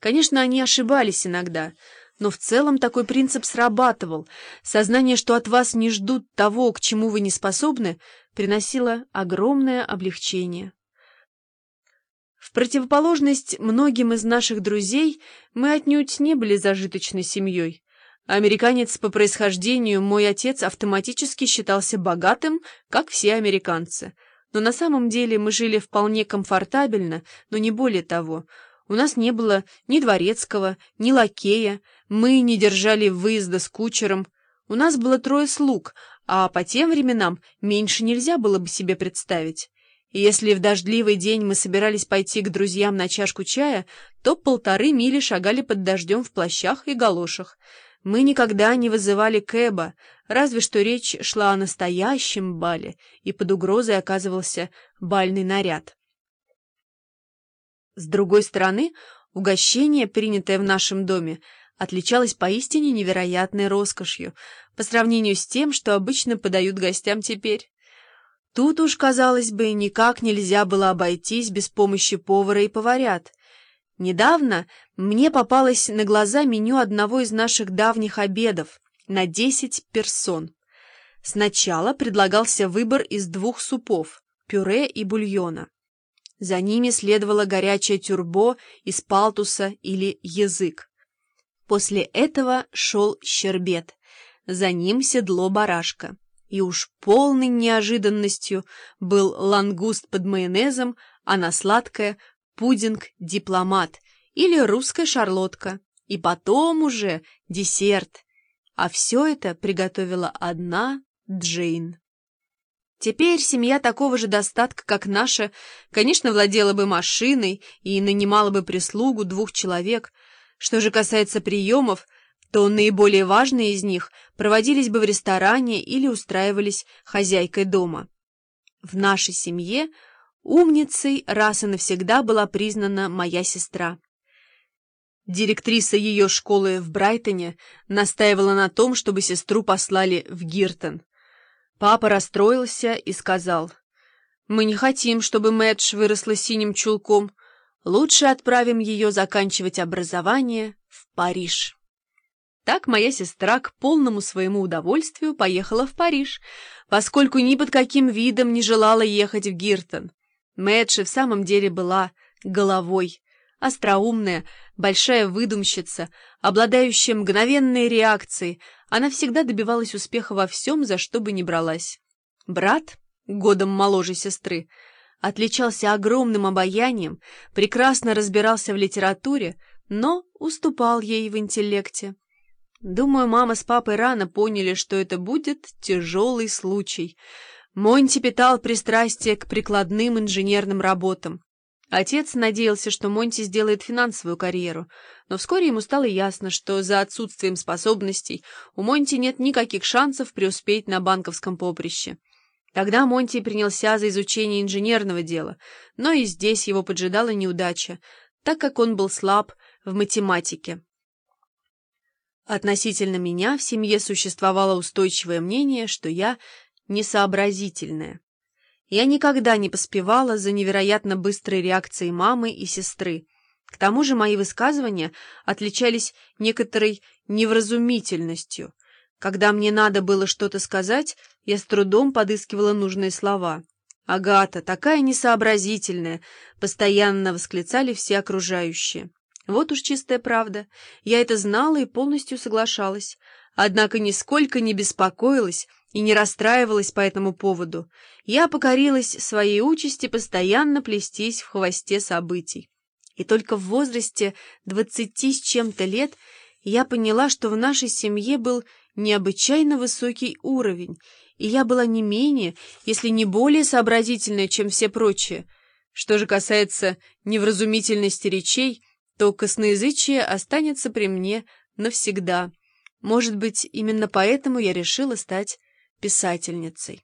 Конечно, они ошибались иногда, но в целом такой принцип срабатывал. Сознание, что от вас не ждут того, к чему вы не способны, приносило огромное облегчение. В противоположность многим из наших друзей мы отнюдь не были зажиточной семьей. Американец по происхождению, мой отец автоматически считался богатым, как все американцы. Но на самом деле мы жили вполне комфортабельно, но не более того. У нас не было ни дворецкого, ни лакея, мы не держали выезда с кучером. У нас было трое слуг, а по тем временам меньше нельзя было бы себе представить. И если в дождливый день мы собирались пойти к друзьям на чашку чая, то полторы мили шагали под дождем в плащах и галошах. Мы никогда не вызывали Кэба, разве что речь шла о настоящем бале, и под угрозой оказывался бальный наряд. С другой стороны, угощение, принятое в нашем доме, отличалось поистине невероятной роскошью по сравнению с тем, что обычно подают гостям теперь. Тут уж, казалось бы, никак нельзя было обойтись без помощи повара и поварят. Недавно мне попалось на глаза меню одного из наших давних обедов на 10 персон. Сначала предлагался выбор из двух супов – пюре и бульона. За ними следовало горячее тюрбо из палтуса или язык. После этого шел щербет, за ним седло барашка. И уж полной неожиданностью был лангуст под майонезом, а на сладкое – пудинг-дипломат или русская шарлотка. И потом уже десерт. А все это приготовила одна Джейн. Теперь семья такого же достатка, как наша, конечно, владела бы машиной и нанимала бы прислугу двух человек. Что же касается приемов, то наиболее важные из них проводились бы в ресторане или устраивались хозяйкой дома. В нашей семье умницей раз и навсегда была признана моя сестра. Директриса ее школы в Брайтоне настаивала на том, чтобы сестру послали в Гиртон. Папа расстроился и сказал, «Мы не хотим, чтобы Мэтч выросла синим чулком. Лучше отправим ее заканчивать образование в Париж». Так моя сестра к полному своему удовольствию поехала в Париж, поскольку ни под каким видом не желала ехать в Гиртон. Мэтч в самом деле была головой, остроумная, большая выдумщица, обладающая мгновенной реакцией, она всегда добивалась успеха во всем, за что бы ни бралась. Брат, годом моложе сестры, отличался огромным обаянием, прекрасно разбирался в литературе, но уступал ей в интеллекте. Думаю, мама с папой рано поняли, что это будет тяжелый случай. Монти питал пристрастие к прикладным инженерным работам. Отец надеялся, что Монти сделает финансовую карьеру, но вскоре ему стало ясно, что за отсутствием способностей у Монти нет никаких шансов преуспеть на банковском поприще. Тогда Монти принялся за изучение инженерного дела, но и здесь его поджидала неудача, так как он был слаб в математике. Относительно меня в семье существовало устойчивое мнение, что я несообразительная. Я никогда не поспевала за невероятно быстрой реакцией мамы и сестры. К тому же мои высказывания отличались некоторой невразумительностью. Когда мне надо было что-то сказать, я с трудом подыскивала нужные слова. «Агата, такая несообразительная!» — постоянно восклицали все окружающие. Вот уж чистая правда. Я это знала и полностью соглашалась. Однако нисколько не беспокоилась, и не расстраивалась по этому поводу. Я покорилась своей участи постоянно плестись в хвосте событий. И только в возрасте двадцати с чем-то лет я поняла, что в нашей семье был необычайно высокий уровень, и я была не менее, если не более сообразительная, чем все прочие. Что же касается невразумительности речей, то косноязычие останется при мне навсегда. Может быть, именно поэтому я решила стать писательницей.